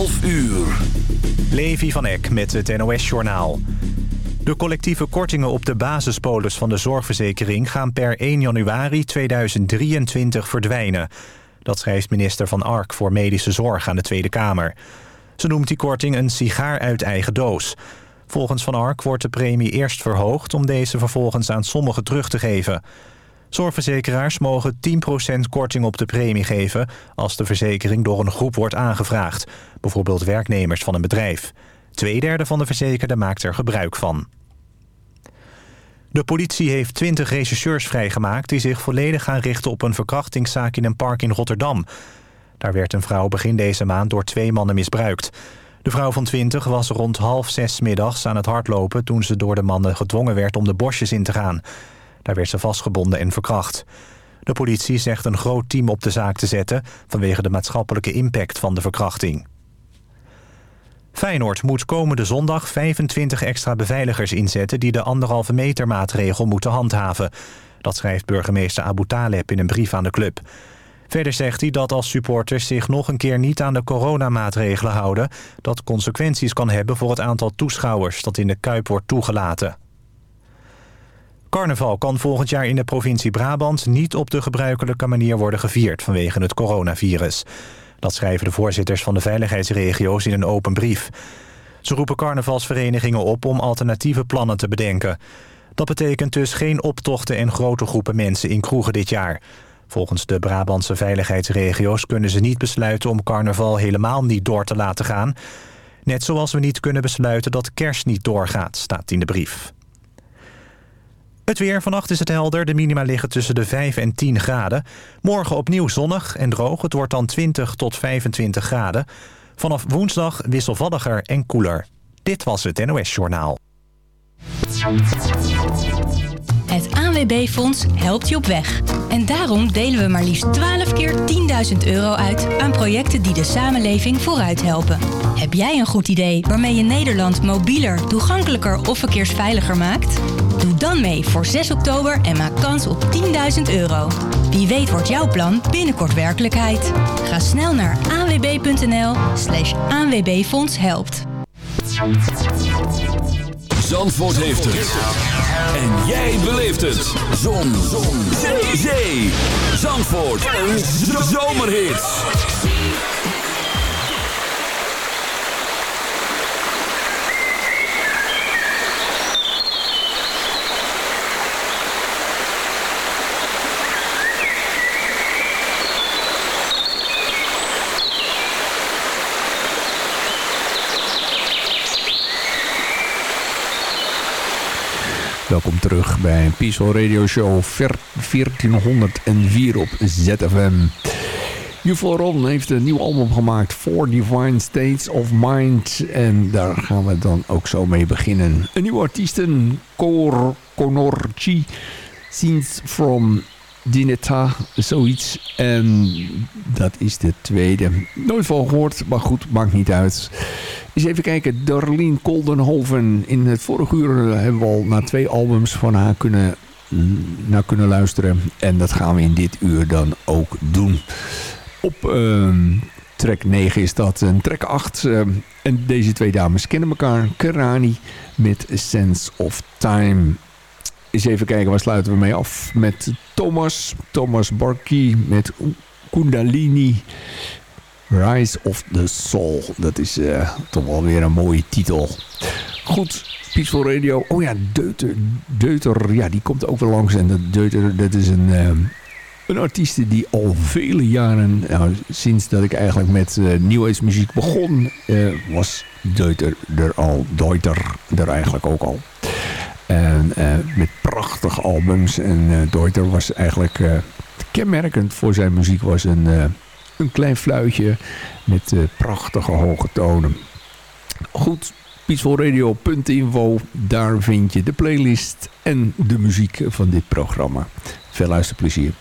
12 uur. Levi van Eck met het NOS-journaal. De collectieve kortingen op de basispolis van de zorgverzekering... gaan per 1 januari 2023 verdwijnen. Dat schrijft minister Van Ark voor Medische Zorg aan de Tweede Kamer. Ze noemt die korting een sigaar uit eigen doos. Volgens Van Ark wordt de premie eerst verhoogd... om deze vervolgens aan sommigen terug te geven... Zorgverzekeraars mogen 10% korting op de premie geven... als de verzekering door een groep wordt aangevraagd. Bijvoorbeeld werknemers van een bedrijf. Tweederde van de verzekerden maakt er gebruik van. De politie heeft 20 rechercheurs vrijgemaakt... die zich volledig gaan richten op een verkrachtingszaak in een park in Rotterdam. Daar werd een vrouw begin deze maand door twee mannen misbruikt. De vrouw van 20 was rond half zes middags aan het hardlopen... toen ze door de mannen gedwongen werd om de bosjes in te gaan... Daar werd ze vastgebonden en verkracht. De politie zegt een groot team op de zaak te zetten... vanwege de maatschappelijke impact van de verkrachting. Feyenoord moet komende zondag 25 extra beveiligers inzetten... die de anderhalve meter maatregel moeten handhaven. Dat schrijft burgemeester Abu Taleb in een brief aan de club. Verder zegt hij dat als supporters zich nog een keer niet aan de coronamaatregelen houden... dat consequenties kan hebben voor het aantal toeschouwers dat in de Kuip wordt toegelaten. Carnaval kan volgend jaar in de provincie Brabant niet op de gebruikelijke manier worden gevierd vanwege het coronavirus. Dat schrijven de voorzitters van de veiligheidsregio's in een open brief. Ze roepen carnavalsverenigingen op om alternatieve plannen te bedenken. Dat betekent dus geen optochten en grote groepen mensen in kroegen dit jaar. Volgens de Brabantse veiligheidsregio's kunnen ze niet besluiten om carnaval helemaal niet door te laten gaan. Net zoals we niet kunnen besluiten dat kerst niet doorgaat, staat in de brief. Het weer. Vannacht is het helder. De minima liggen tussen de 5 en 10 graden. Morgen opnieuw zonnig en droog. Het wordt dan 20 tot 25 graden. Vanaf woensdag wisselvalliger en koeler. Dit was het NOS Journaal. Het ANWB-fonds helpt je op weg. En daarom delen we maar liefst 12 keer 10.000 euro uit... aan projecten die de samenleving vooruit helpen. Heb jij een goed idee waarmee je Nederland mobieler, toegankelijker of verkeersveiliger maakt? Doe dan mee voor 6 oktober en maak kans op 10.000 euro. Wie weet wordt jouw plan binnenkort werkelijkheid. Ga snel naar anwb.nl slash helpt. Zandvoort heeft het. En jij beleeft het. Zon. Zon. Zee. Zandvoort. Een zomerhit Welkom terug bij Peaceful Radio Show 1404 op ZFM. Ron heeft een nieuw album gemaakt, Four Divine States of Mind. En daar gaan we dan ook zo mee beginnen. Een nieuwe artiesten, Cor Conorci, Scenes from Dineta, zoiets. En dat is de tweede. Nooit van gehoord, maar goed, maakt niet uit. Eens even kijken, Darlene Koldenhoven. In het vorige uur hebben we al naar twee albums van haar kunnen, naar kunnen luisteren. En dat gaan we in dit uur dan ook doen. Op uh, track 9 is dat. En track 8. Uh, en deze twee dames kennen elkaar. Kerani met Sense of Time. Eens even kijken, waar sluiten we mee af? Met Thomas. Thomas Barkey met Kundalini. Rise of the Soul. Dat is uh, toch wel weer een mooie titel. Goed, Peaceful Radio. Oh ja, Deuter. Deuter, ja, die komt ook wel langs. En dat Deuter, dat is een, uh, een artiest die al vele jaren... Nou, sinds dat ik eigenlijk met uh, New Age muziek begon... was Deuter er al. Deuter er eigenlijk ook al. En met prachtige albums. En Deuter was eigenlijk kenmerkend voor zijn muziek... was een een klein fluitje met prachtige hoge tonen. Goed, peacefulradio.info. Daar vind je de playlist en de muziek van dit programma. Veel luisterplezier.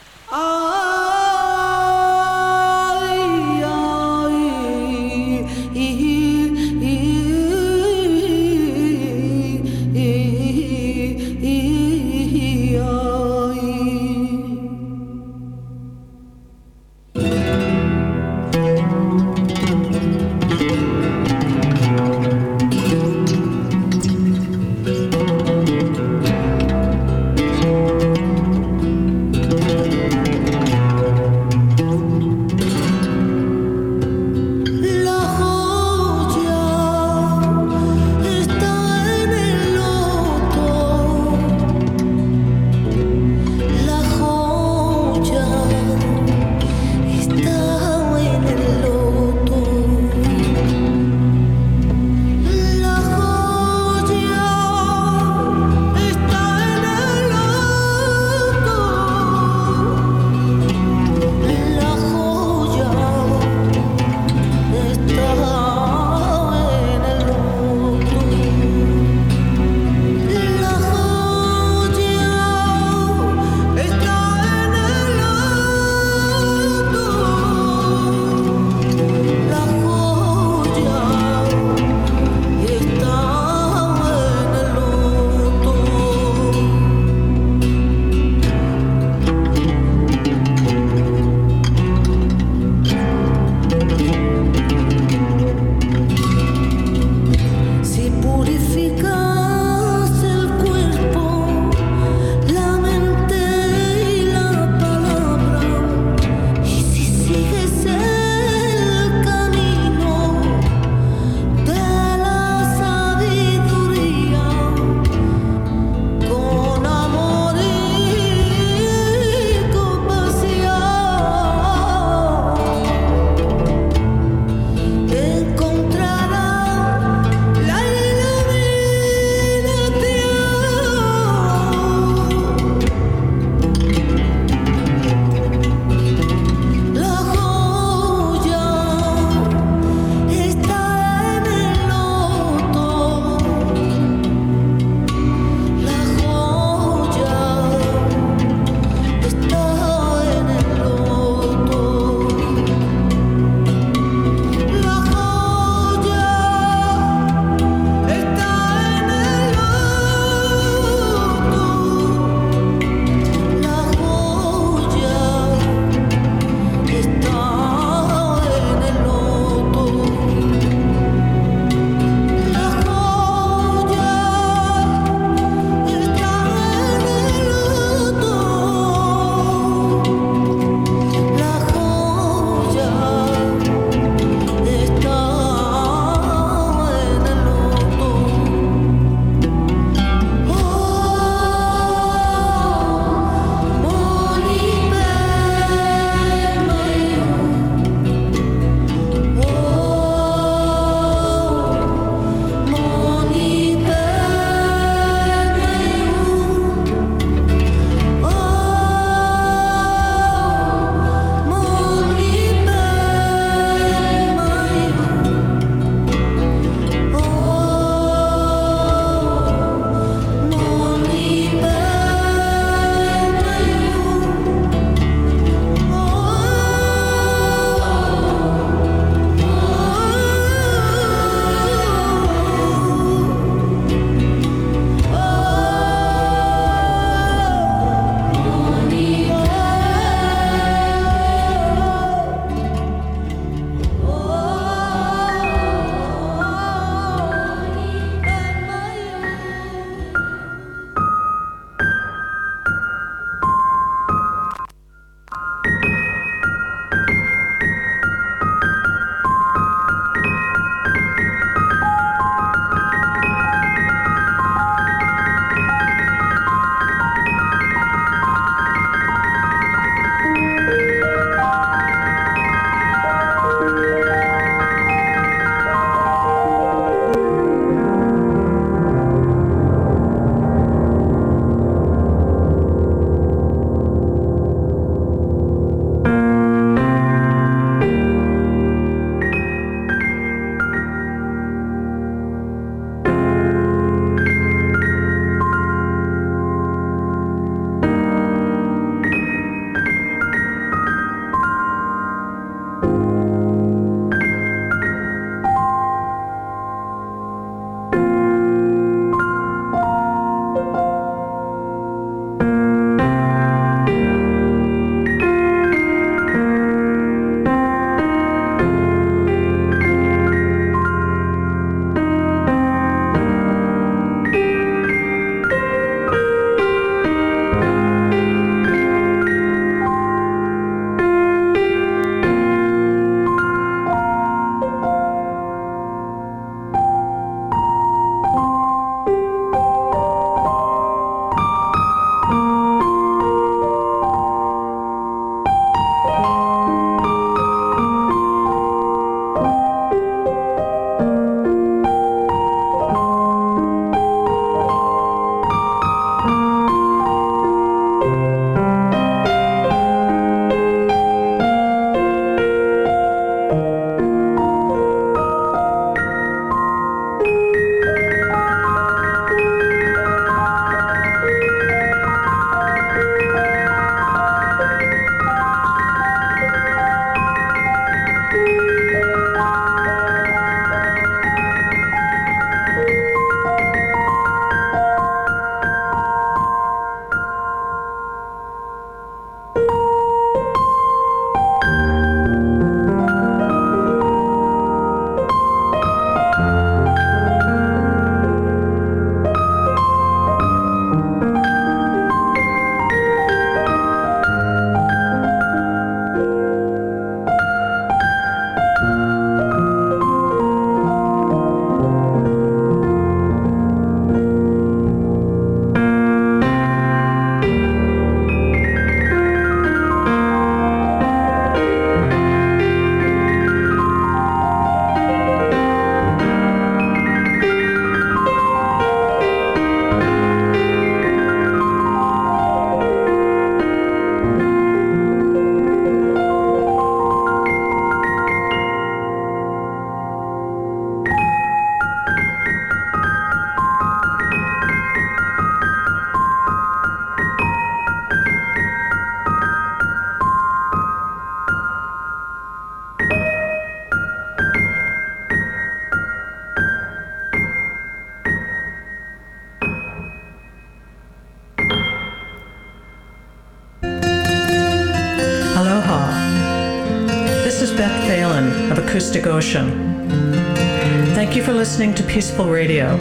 Peaceful Radio.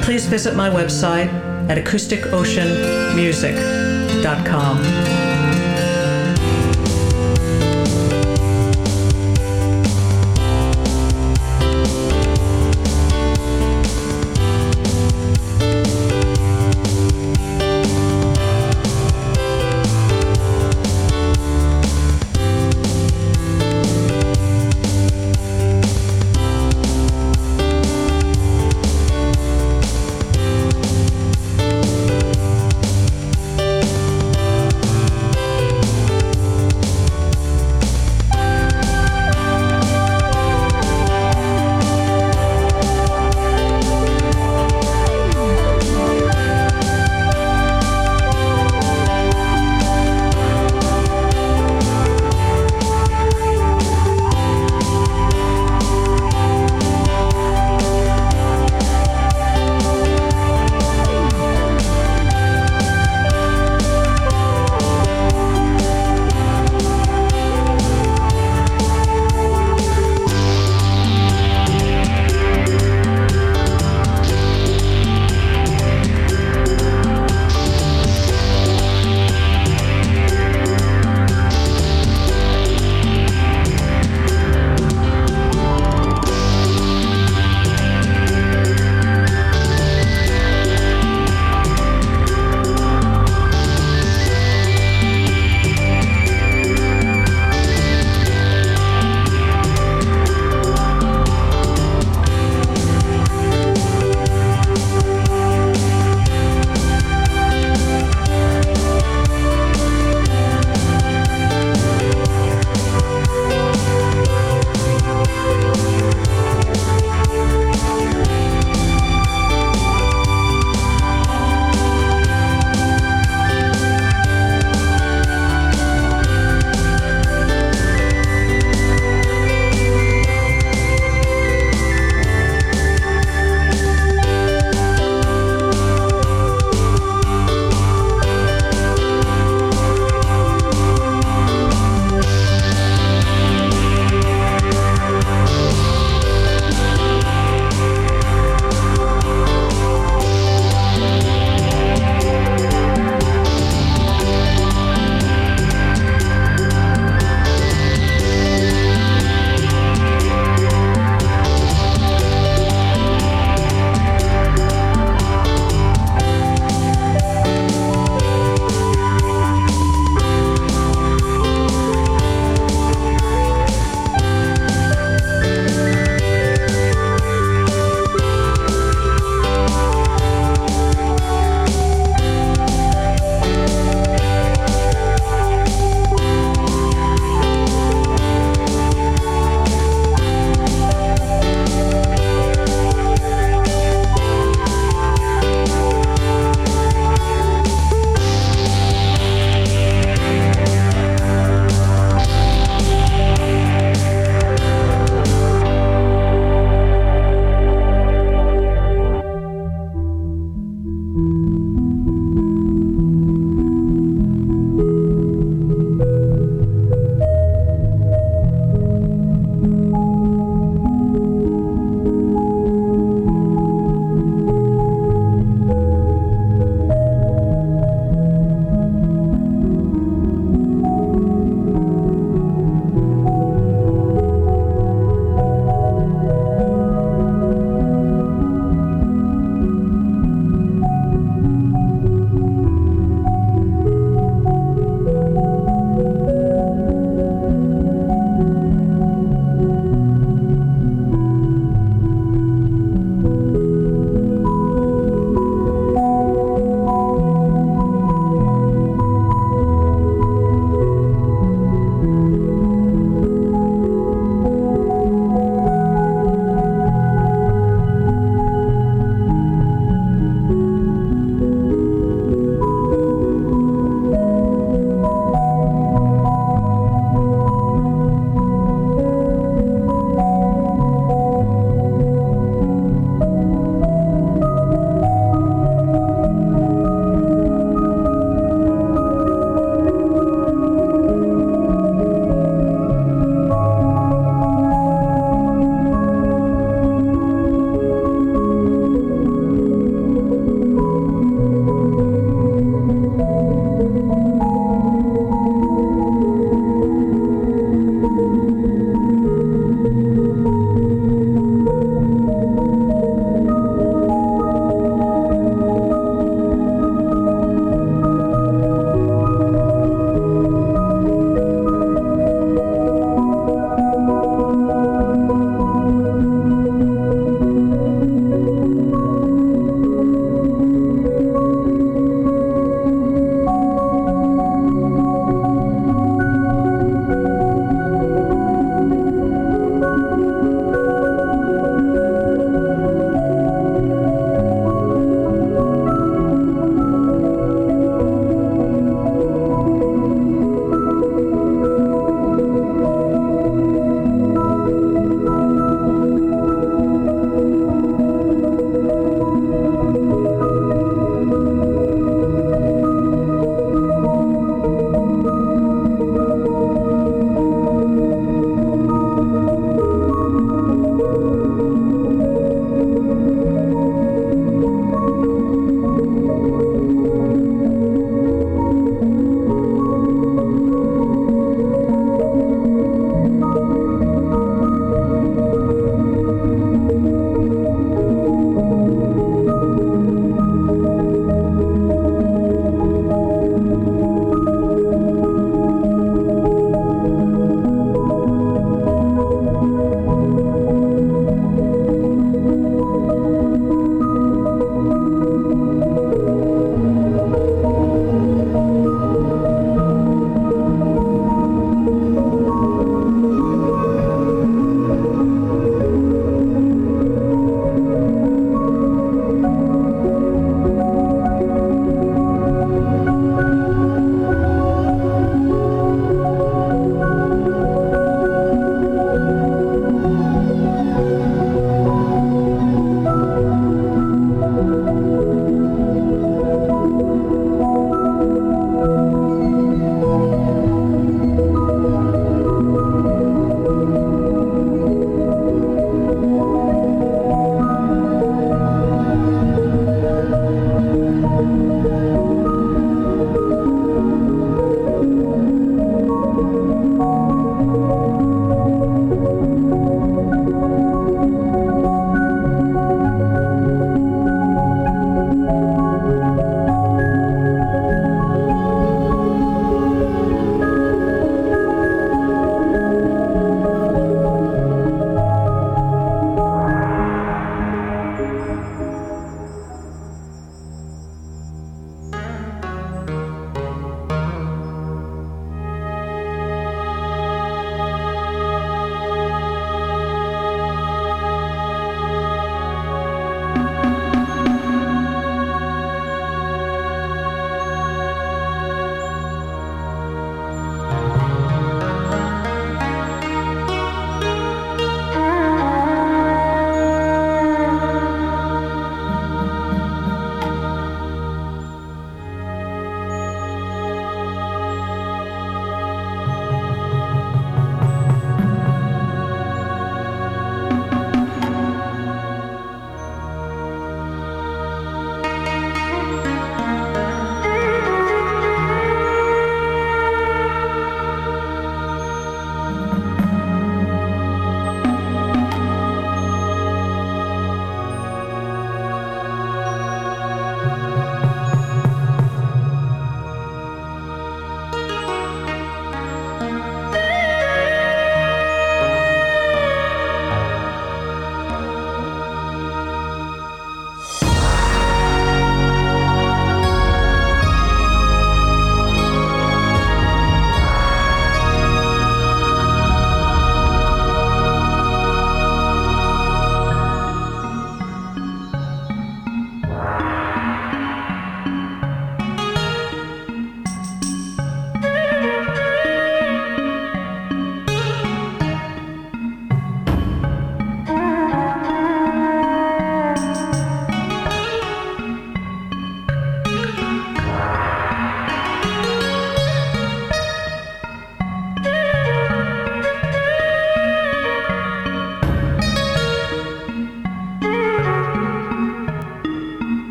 Please visit my website at acousticoceanmusic.com.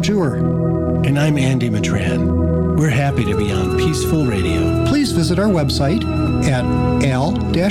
Al Jewer. And I'm Andy Matran. We're happy to be on Peaceful Radio. Please visit our website at al-andy.com.